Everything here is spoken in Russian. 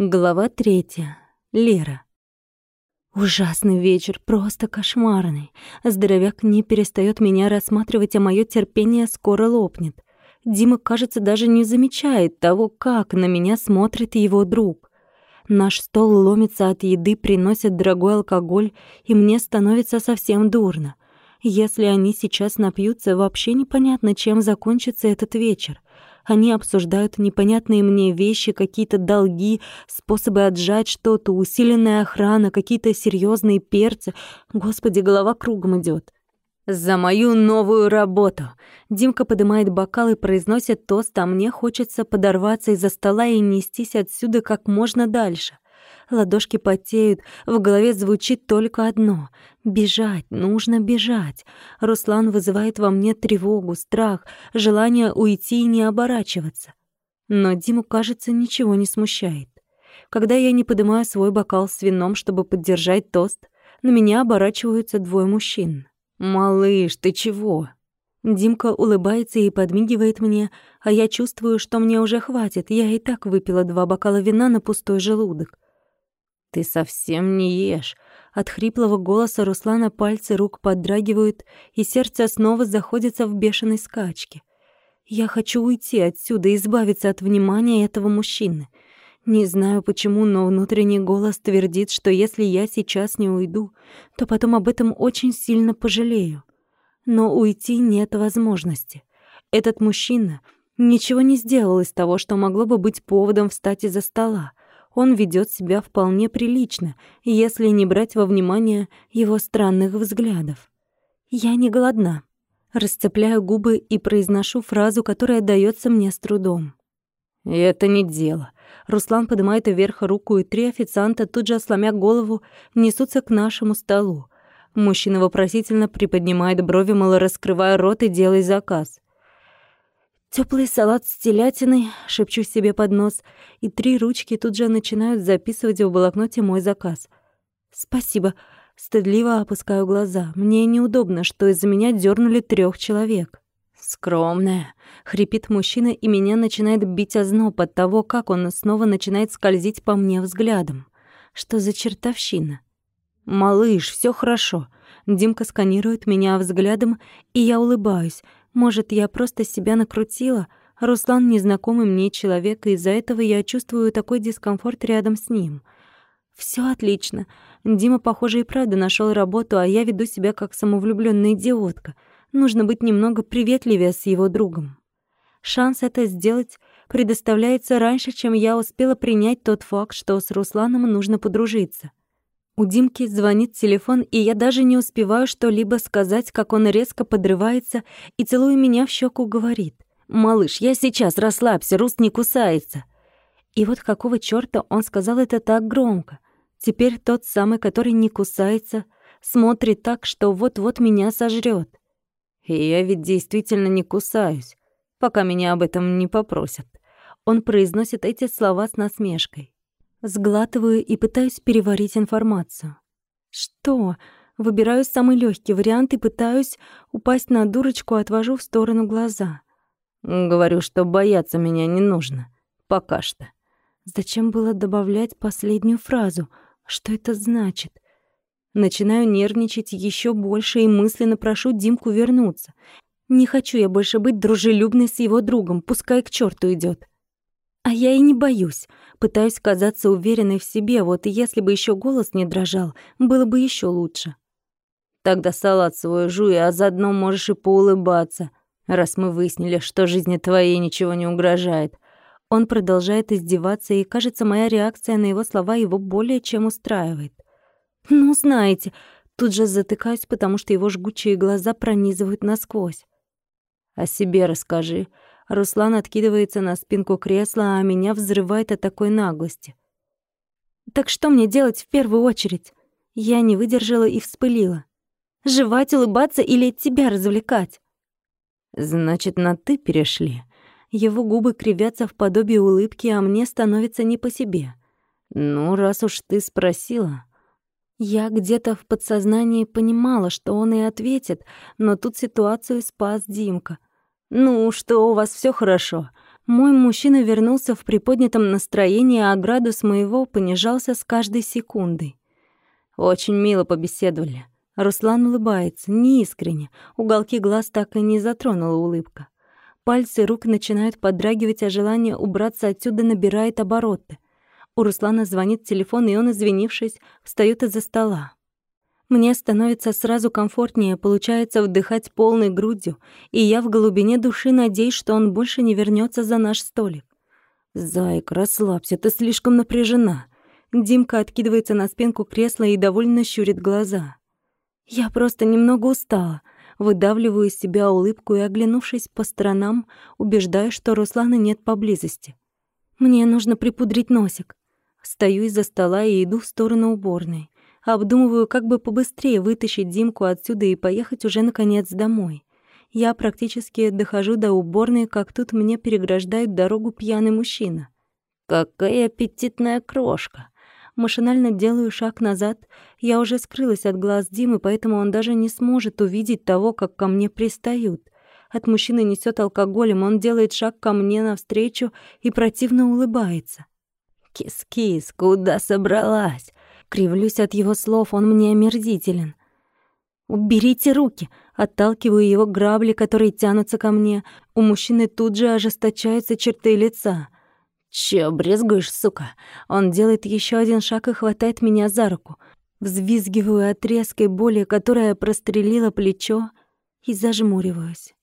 Глава третья. Лера. Ужасный вечер, просто кошмарный. Здоровяк не перестает меня рассматривать, а мое терпение скоро лопнет. Дима, кажется, даже не замечает того, как на меня смотрит его друг. Наш стол ломится от еды, приносят дорогой алкоголь, и мне становится совсем дурно. Если они сейчас напьются, вообще непонятно, чем закончится этот вечер. Они обсуждают непонятные мне вещи, какие-то долги, способы отжать что-то, усиленная охрана, какие-то серьезные перцы. Господи, голова кругом идет. «За мою новую работу!» Димка поднимает бокал и произносит тост, а мне хочется подорваться из-за стола и нестись отсюда как можно дальше. Ладошки потеют, в голове звучит только одно — бежать, нужно бежать. Руслан вызывает во мне тревогу, страх, желание уйти и не оборачиваться. Но Диму, кажется, ничего не смущает. Когда я не поднимаю свой бокал с вином, чтобы поддержать тост, на меня оборачиваются двое мужчин. «Малыш, ты чего?» Димка улыбается и подмигивает мне, а я чувствую, что мне уже хватит. Я и так выпила два бокала вина на пустой желудок. «Ты совсем не ешь». От хриплого голоса Руслана пальцы рук подрагивают, и сердце снова заходится в бешеной скачке. Я хочу уйти отсюда, избавиться от внимания этого мужчины. Не знаю почему, но внутренний голос твердит, что если я сейчас не уйду, то потом об этом очень сильно пожалею. Но уйти нет возможности. Этот мужчина ничего не сделал из того, что могло бы быть поводом встать из-за стола он ведет себя вполне прилично, если не брать во внимание его странных взглядов. «Я не голодна». Расцепляю губы и произношу фразу, которая дается мне с трудом. «Это не дело». Руслан поднимает вверх руку, и три официанта, тут же сломя голову, несутся к нашему столу. Мужчина вопросительно приподнимает брови, мало раскрывая рот и делая заказ. Теплый салат с телятиной, шепчу себе под нос, и три ручки тут же начинают записывать в блокноте мой заказ. Спасибо. Стыдливо опускаю глаза. Мне неудобно, что из-за меня дернули трех человек. Скромная, хрипит мужчина, и меня начинает бить озноб от того, как он снова начинает скользить по мне взглядом. Что за чертовщина? Малыш, все хорошо. Димка сканирует меня взглядом, и я улыбаюсь. Может, я просто себя накрутила? Руслан — незнакомый мне человек, и из-за этого я чувствую такой дискомфорт рядом с ним. Все отлично. Дима, похоже, и правда нашел работу, а я веду себя как самовлюбленная идиотка. Нужно быть немного приветливее с его другом. Шанс это сделать предоставляется раньше, чем я успела принять тот факт, что с Русланом нужно подружиться. У Димки звонит телефон, и я даже не успеваю что-либо сказать, как он резко подрывается и, целуя меня в щеку, говорит. «Малыш, я сейчас, расслабься, Рус не кусается». И вот какого чёрта он сказал это так громко? Теперь тот самый, который не кусается, смотрит так, что вот-вот меня сожрёт. И я ведь действительно не кусаюсь, пока меня об этом не попросят. Он произносит эти слова с насмешкой. Сглатываю и пытаюсь переварить информацию. Что? Выбираю самый легкий вариант и пытаюсь упасть на дурочку, отвожу в сторону глаза. Говорю, что бояться меня не нужно. Пока что. Зачем было добавлять последнюю фразу? Что это значит? Начинаю нервничать еще больше и мысленно прошу Димку вернуться. Не хочу я больше быть дружелюбной с его другом, пускай к черту идет. А я и не боюсь. Пытаюсь казаться уверенной в себе, вот и если бы еще голос не дрожал, было бы еще лучше. Тогда салат свой жуй, а заодно можешь и поулыбаться, раз мы выяснили, что жизни твоей ничего не угрожает. Он продолжает издеваться, и, кажется, моя реакция на его слова его более чем устраивает. «Ну, знаете...» Тут же затыкаюсь, потому что его жгучие глаза пронизывают насквозь. «О себе расскажи», Руслан откидывается на спинку кресла, а меня взрывает от такой наглости. «Так что мне делать в первую очередь?» Я не выдержала и вспылила. «Жевать, улыбаться или тебя развлекать?» «Значит, на «ты» перешли». Его губы кривятся в подобии улыбки, а мне становится не по себе. «Ну, раз уж ты спросила...» Я где-то в подсознании понимала, что он и ответит, но тут ситуацию спас Димка — «Ну, что, у вас все хорошо?» Мой мужчина вернулся в приподнятом настроении, а градус моего понижался с каждой секундой. Очень мило побеседовали. Руслан улыбается, неискренне. Уголки глаз так и не затронула улыбка. Пальцы рук начинают подрагивать, а желание убраться отсюда набирает обороты. У Руслана звонит телефон, и он, извинившись, встаёт из-за стола. Мне становится сразу комфортнее, получается вдыхать полной грудью, и я в глубине души надеюсь, что он больше не вернется за наш столик. «Зайка, расслабься, ты слишком напряжена». Димка откидывается на спинку кресла и довольно щурит глаза. «Я просто немного устала», выдавливаю из себя улыбку и, оглянувшись по сторонам, убеждаю, что Руслана нет поблизости. Мне нужно припудрить носик. Встаю из-за стола и иду в сторону уборной. Обдумываю, как бы побыстрее вытащить Димку отсюда и поехать уже наконец домой. Я практически дохожу до уборной, как тут мне переграждает дорогу пьяный мужчина. «Какая аппетитная крошка!» Машинально делаю шаг назад. Я уже скрылась от глаз Димы, поэтому он даже не сможет увидеть того, как ко мне пристают. От мужчины несет алкоголем, он делает шаг ко мне навстречу и противно улыбается. «Кис-кис, куда собралась? Кривлюсь от его слов, он мне омерзителен. «Уберите руки!» Отталкиваю его грабли, которые тянутся ко мне. У мужчины тут же ожесточаются черты лица. «Чё брезгуешь, сука?» Он делает еще один шаг и хватает меня за руку. Взвизгиваю от резкой боли, которая прострелила плечо, и зажмуриваюсь.